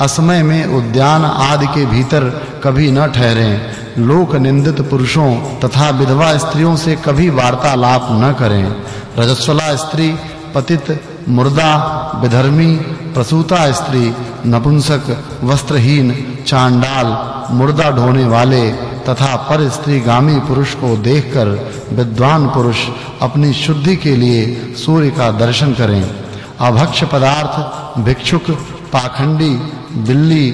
असमय में उद्यान आदि के भीतर कभी न ठहरें। लोक निंदित पुरुषों तथा विधवा स्त्रियों से कभी वार्तालाप न करें। रजस्वला स्त्री, पतित, मुर्दा, विधर्मी, प्रसूता स्त्री, नपुंसक, वस्त्रहीन, चांडाल, मुर्दा ढोने वाले तथा पर स्त्री गामी पुरुष को देखकर विद्वान पुरुष अपनी शुद्धि के लिए सूर्य का दर्शन करें। अभक्ष पदार्थ, भिक्षुक पाखंडी बिल्ली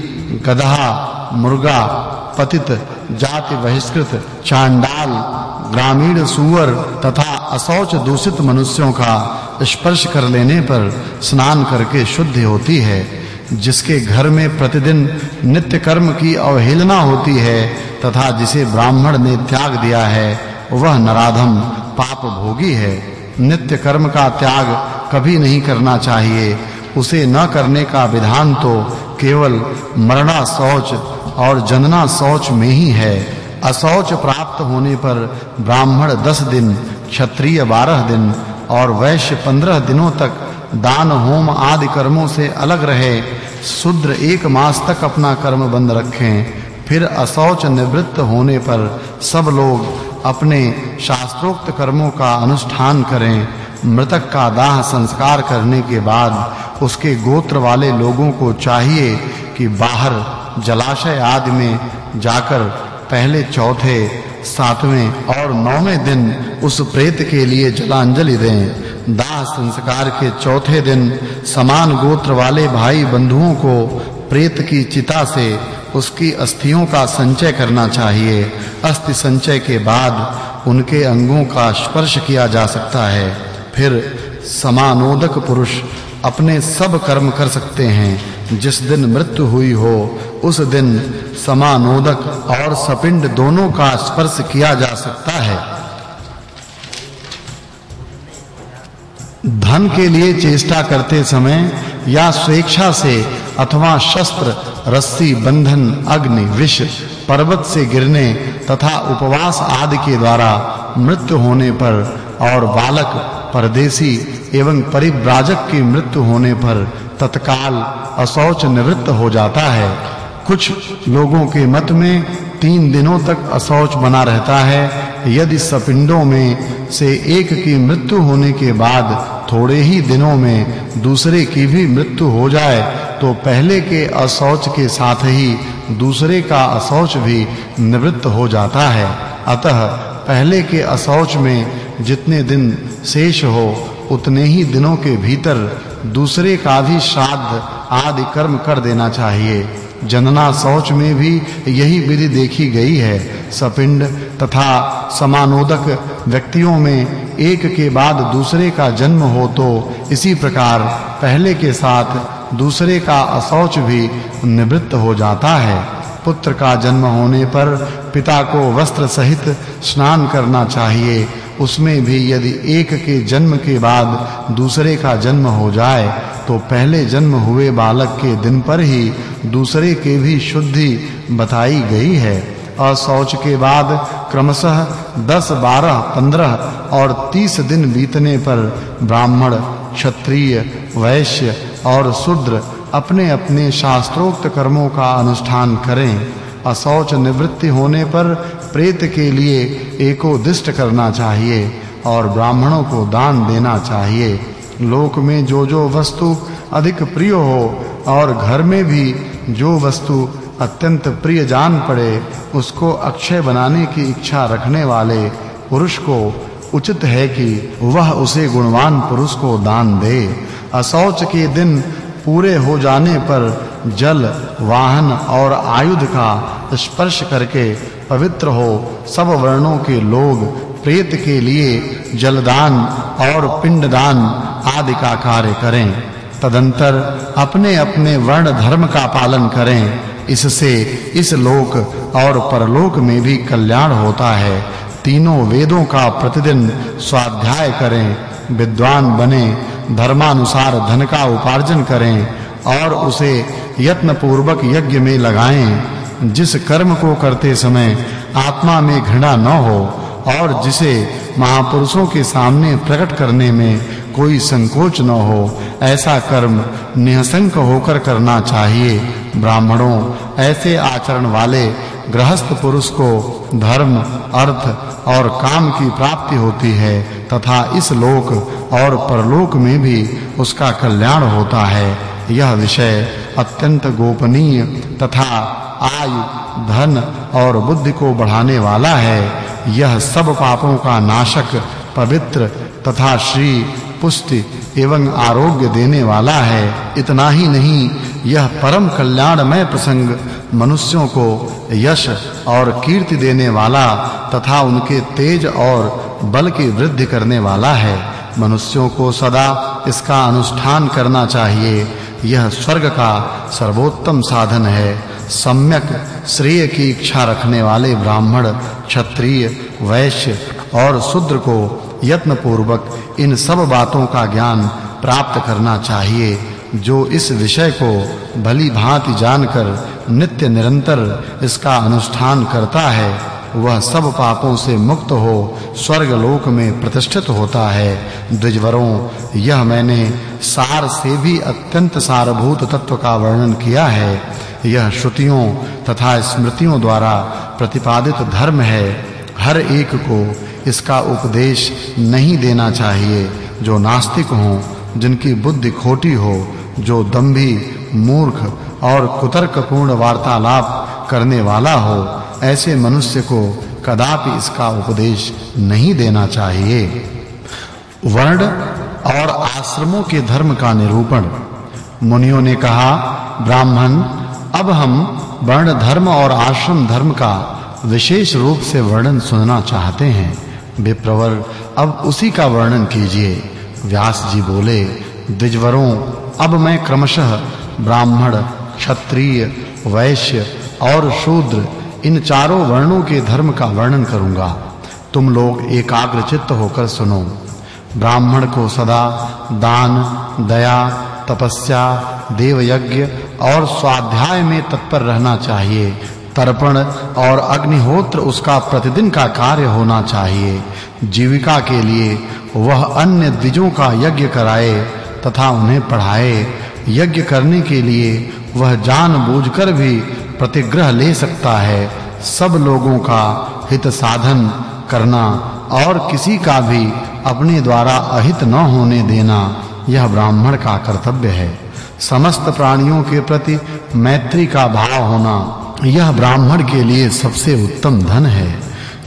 गधा मुर्गा, पतित, जाति बहिष्कृत, चांडाल, ग्रामीण सुअर तथा असौच दूषित मनुष्यों का स्पर्श कर लेने पर स्नान करके शुद्धि होती है। जिसके घर में प्रतिदिन नित्य कर्म की अवहेलना होती है तथा जिसे ब्राह्मण ने त्याग दिया है, वह नराधम, पाप भोगी है। नित्य कर्म का त्याग कभी नहीं करना चाहिए। उसे न करने का विधान तो केवल मरना शौच और जनना शौच में ही है। असौच प्राप्त होने पर ब्राह्मण दस दिन, क्षत्रिय बारह दिन और वैश्य पंद्रह दिनों तक दान, होम आदि कर्मों से अलग रहे। शूद्र एक मास तक अपना कर्म बंद रखें। फिर असौच निवृत्त होने पर सब लोग अपने शास्त्रोक्त कर्मों का अनुष्ठान करें। मृतक का दाह संस्कार करने के बाद उसके गोत्र वाले लोगों को चाहिए कि बाहर जलाशय आदि में जाकर पहले चौथे, सातवें और नौवें दिन उस प्रेत के लिए जलांजलि दें। दाह संस्कार के चौथे दिन समान गोत्र वाले भाई बंधुओं को प्रेत की चिता से उसकी अस्थियों का संचय करना चाहिए। अस्थि संचय के बाद उनके अंगों का स्पर्श किया जा सकता है। फिर समानोदक पुरुष अपने सब कर्म कर सकते हैं। जिस दिन मृत्यु हुई हो, उस दिन समानोदक और सपिंड दोनों का स्पर्श किया जा सकता है। धन के लिए चेष्टा करते समय या स्वेच्छा से अथवा शस्त्र, रस्सी, बंधन, अग्नि, विष, पर्वत से गिरने तथा उपवास आदि के द्वारा मृत्यु होने पर और बालक परदेशी एवं परिव्राजक की मृत्यु होने पर तत्काल असौच निवृत्त हो जाता है। कुछ लोगों के मत में तीन दिनों तक असौच बना रहता है। यदि सपिंडों में से एक की मृत्यु होने के बाद थोड़े ही दिनों में दूसरे की भी मृत्यु हो जाए तो पहले के असौच के साथ ही दूसरे का असौच भी निवृत्त हो जाता है। अतः पहले के असौच में जितने दिन शेष हो, उतने ही दिनों के भीतर दूसरे का भी श्राद्ध आदि कर्म कर देना चाहिए। जनना शौच में भी यही विधि देखी गई है। सपिंड तथा समानोदक व्यक्तियों में एक के बाद दूसरे का जन्म हो तो इसी प्रकार पहले के साथ दूसरे का असौच भी निवृत्त हो जाता है। पुत्र का जन्म होने पर पिता को वस्त्र सहित स्नान करना चाहिए। उसमें भी यदि एक के जन्म के बाद दूसरे का जन्म हो जाए तो पहले जन्म हुए बालक के दिन पर ही दूसरे के भी शुद्धि बताई गई है। असौच के बाद क्रमशः 10 12 15 और 30 दिन बीतने पर ब्राह्मण, क्षत्रिय, वैश्य और शूद्र अपने-अपने शास्त्रोक्त कर्मों का अनुष्ठान करें। असौच निवृत्ति होने पर प्रेत के लिए एकोदिष्ट करना चाहिए और ब्राह्मणों को दान देना चाहिए। लोक में जो जो वस्तु अधिक प्रिय हो और घर में भी जो वस्तु अत्यंत प्रिय जान पड़े, उसको अक्षय बनाने की इच्छा रखने वाले पुरुष को उचित है कि वह उसे गुणवान पुरुष को दान दे। असौच के दिन पूरे हो जाने पर जल, वाहन और आयुध का स्पर्श करके पवित्र हो सब वर्णों के लोग, प्रेत के लिए जलदान और पिंडदान आदि का कार्य करें। तदंतर अपने-अपने वर्ण धर्म का पालन करें। इससे इस लोक और परलोक में भी कल्याण होता है। तीनों वेदों का प्रतिदिन स्वाध्याय करें। विद्वान बने, धर्मानुसार धन का उपार्जन करें और उसे यत्न पूर्वक यज्ञ में लगाएँ। जिस कर्म को करते समय आत्मा में घृणा न हो और जिसे महापुरुषों के सामने प्रकट करने में कोई संकोच न हो, ऐसा कर्म निहसंक होकर करना चाहिए। ब्राह्मणों, ऐसे आचरण वाले गृहस्थ पुरुष को धर्म, अर्थ और काम की प्राप्ति होती है तथा इस लोक और परलोक में भी उसका कल्याण होता है। यह विषय अत्यंत गोपनीय तथा आयु, धन और बुद्धि को बढ़ाने वाला है। यह सब पापों का नाशक, पवित्र तथा श्री पुष्टि एवं आरोग्य देने वाला है। इतना ही नहीं, यह परम कल्याणमय प्रसंग मनुष्यों को यश और कीर्ति देने वाला तथा उनके तेज और बल की वृद्धि करने वाला है। मनुष्यों को सदा इसका अनुष्ठान करना चाहिए। यह स्वर्ग का सर्वोत्तम साधन है। सम्यक श्रेय की इच्छा रखने वाले ब्राह्मण, क्षत्रिय, वैश्य और शूद्र को यत्न पूर्वक इन सब बातों का ज्ञान प्राप्त करना चाहिए, जो इस विषय को भली भांति जानकर नित्य निरंतर इसका अनुष्ठान करता है, वह सब पापों से मुक्त हो स्वर्ग लोक में प्रतिष्ठित होता है। द्विजवरों, यह मैंने सार से भी अत्यंत सारभूत तत्व का वर्णन किया है। यह श्रुतियों तथा स्मृतियों द्वारा प्रतिपादित धर्म है, हर एक को इसका उपदेश नहीं देना चाहिए, जो नास्तिक हों, जिनकी बुद्धि खोटी हो, जो दंभी मूर्ख और कुतर्कपूर्ण वार्तालाप करने वाला हो, ऐसे मनुष्य को कदापि इसका उपदेश नहीं देना चाहिए। वर्ण और आश्रमों के धर्म का निरूपण। मुनियों ने कहा, ब्राह्मण अब हम वर्ण धर्म और आश्रम धर्म का विशेष रूप से वर्णन सुनना चाहते हैं। विप्रवर, अब उसी का वर्णन कीजिए। व्यास जी बोले, द्विजवरों, अब मैं क्रमशः ब्राह्मण, क्षत्रिय, वैश्य और शूद्र, इन चारों वर्णों के धर्म का वर्णन करूँगा। तुम लोग एकाग्र चित्त होकर सुनो। ब्राह्मण को सदा दान, दया, तपस्या देव यज्ञ और स्वाध्याय में तत्पर रहना चाहिए। तर्पण और अग्निहोत्र उसका प्रतिदिन का कार्य होना चाहिए। जीविका के लिए वह अन्य द्विजों का यज्ञ कराए तथा उन्हें पढ़ाए। यज्ञ करने के लिए वह जानबूझकर भी प्रतिग्रह ले सकता है। सब लोगों का हित साधन करना और किसी का भी अपने द्वारा अहित न होने देना यह ब्राह्मण का कर्तव्य है। समस्त प्राणियों के प्रति मैत्री का भाव होना यह ब्राह्मण के लिए सबसे उत्तम धन है।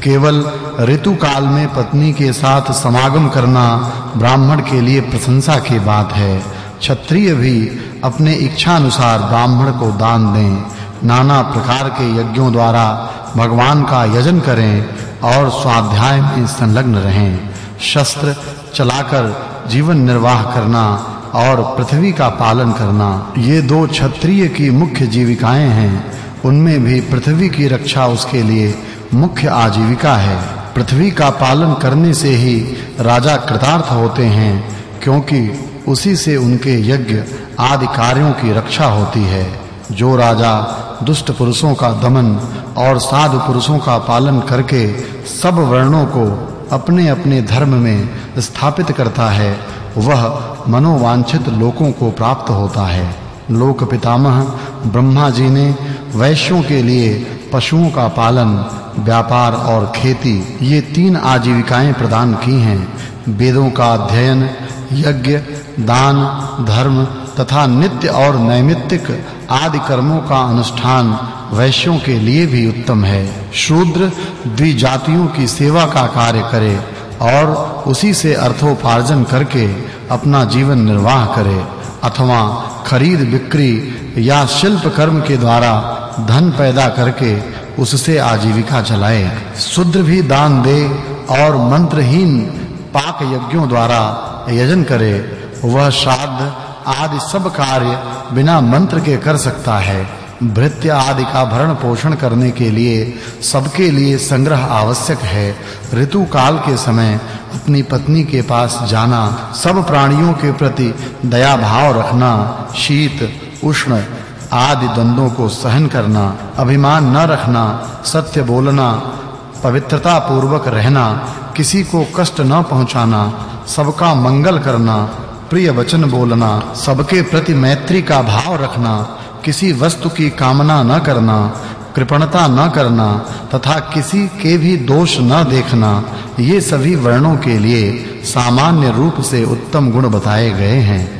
केवल ऋतु काल में पत्नी के साथ समागम करना ब्राह्मण के लिए प्रशंसा की बात है। क्षत्रिय भी अपने इच्छा अनुसार ब्राह्मण को दान दें। नाना प्रकार के यज्ञों द्वारा भगवान का यजन करें और स्वाध्याय में संलग्न रहें। शस्त्र चलाकर जीवन निर्वाह करना और पृथ्वी का पालन करना। ये दो क्षत्रिय की मुख्य जीविकाएँ हैं। उनमें भी पृथ्वी की रक्षा उसके लिए मुख्य आजीविका है। पृथ्वी का पालन करने से ही राजा कृतार्थ होते हैं, क्योंकि उसी से उनके यज्ञ आदि कार्यों की रक्षा होती है। जो राजा दुष्ट पुरुषों का दमन और साधु पुरुषों का पालन करके सब वर्णों को अपने-अपने धर्म में स्थापित करता है वह मनोवांछित लोकों को प्राप्त होता है। लोक पितामह, ब्रह्मा जी ने वैश्यों के लिए पशुओं का पालन, व्यापार और खेती, ये तीन आजीविकाएँ प्रदान की हैं। वेदों का अध्ययन, यज्ञ, दान, धर्म तथा नित्य और नैमित्तिक आदि कर्मों का अनुष्ठान वैश्यों के लिए भी उत्तम है। शूद्र द्विजातियों की सेवा का कार्य करे और उसी से अर्थोपार्जन करके अपना जीवन निर्वाह करे, अथवा खरीद, बिक्री या शिल्प कर्म के द्वारा धन पैदा करके उससे आजीविका चलाए। शूद्र भी दान दे और मंत्रहीन पाक यज्ञों द्वारा यजन करे, वह श्राद्ध आदि सब कार्य बिना मंत्र के कर सकता है। भृत्य आदि का भरण पोषण करने के लिए सबके लिए संग्रह आवश्यक है। ऋतु काल के समय अपनी पत्नी के पास जाना, सब प्राणियों के प्रति दया भाव रखना, शीत, उष्ण आदि द्वंद्वों को सहन करना, अभिमान न रखना, सत्य बोलना पवित्रता पूर्वक रहना, किसी को कष्ट न पहुंचाना, सबका मंगल करना, प्रिय वचन बोलना, सबके प्रति मैत्री का भाव रखना किसी वस्तु की कामना न करना, कृपणता न करना, तथा किसी के भी दोष न देखना, ये सभी वर्णों के लिए सामान्य रूप से उत्तम गुण बताए गए हैं।